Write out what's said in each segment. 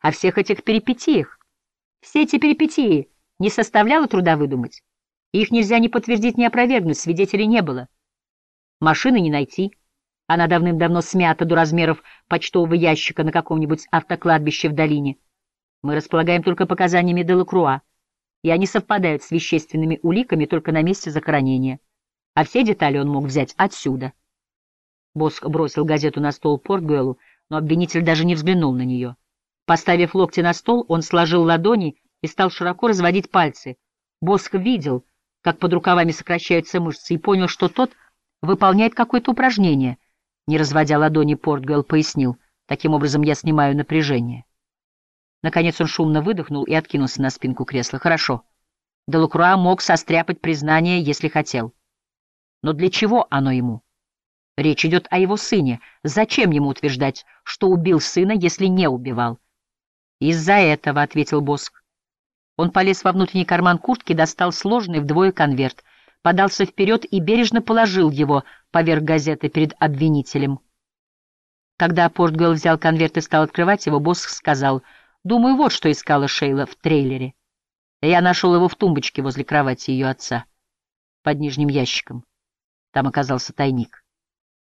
о всех этих перипетиях. Все эти перипетии не составляло труда выдумать. Их нельзя ни подтвердить, ни опровергнуть, свидетелей не было. Машины не найти. Она давным-давно смята до размеров почтового ящика на каком-нибудь автокладбище в долине. Мы располагаем только показаниями Делакруа, и они совпадают с вещественными уликами только на месте захоронения. А все детали он мог взять отсюда. Боск бросил газету на стол Портгуэлу, но обвинитель даже не взглянул на нее. Поставив локти на стол, он сложил ладони и стал широко разводить пальцы. Боск видел, как под рукавами сокращаются мышцы, и понял, что тот выполняет какое-то упражнение — не разводя ладони, Портгуэлл пояснил. Таким образом я снимаю напряжение. Наконец он шумно выдохнул и откинулся на спинку кресла. Хорошо. Делакруа мог состряпать признание, если хотел. Но для чего оно ему? Речь идет о его сыне. Зачем ему утверждать, что убил сына, если не убивал? Из-за этого, — ответил Боск. Он полез во внутренний карман куртки, достал сложный вдвое конверт, подался вперед и бережно положил его поверх газеты перед обвинителем. Когда Портгуэлл взял конверт и стал открывать его, босс сказал, «Думаю, вот что искала Шейла в трейлере. Я нашел его в тумбочке возле кровати ее отца, под нижним ящиком. Там оказался тайник.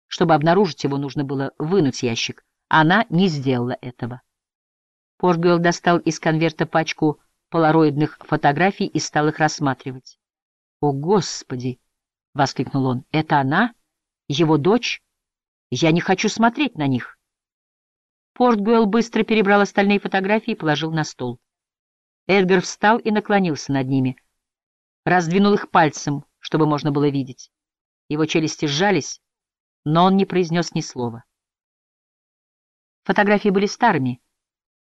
Чтобы обнаружить его, нужно было вынуть ящик. Она не сделала этого». Портгуэлл достал из конверта пачку полароидных фотографий и стал их рассматривать. «О, Господи!» — воскликнул он. «Это она?» Его дочь? Я не хочу смотреть на них. Портгуэлл быстро перебрал остальные фотографии и положил на стол. Эдгар встал и наклонился над ними. Раздвинул их пальцем, чтобы можно было видеть. Его челюсти сжались, но он не произнес ни слова. Фотографии были старыми.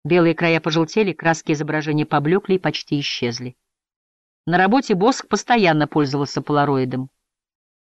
Белые края пожелтели, краски изображения поблекли и почти исчезли. На работе Боск постоянно пользовался полароидом.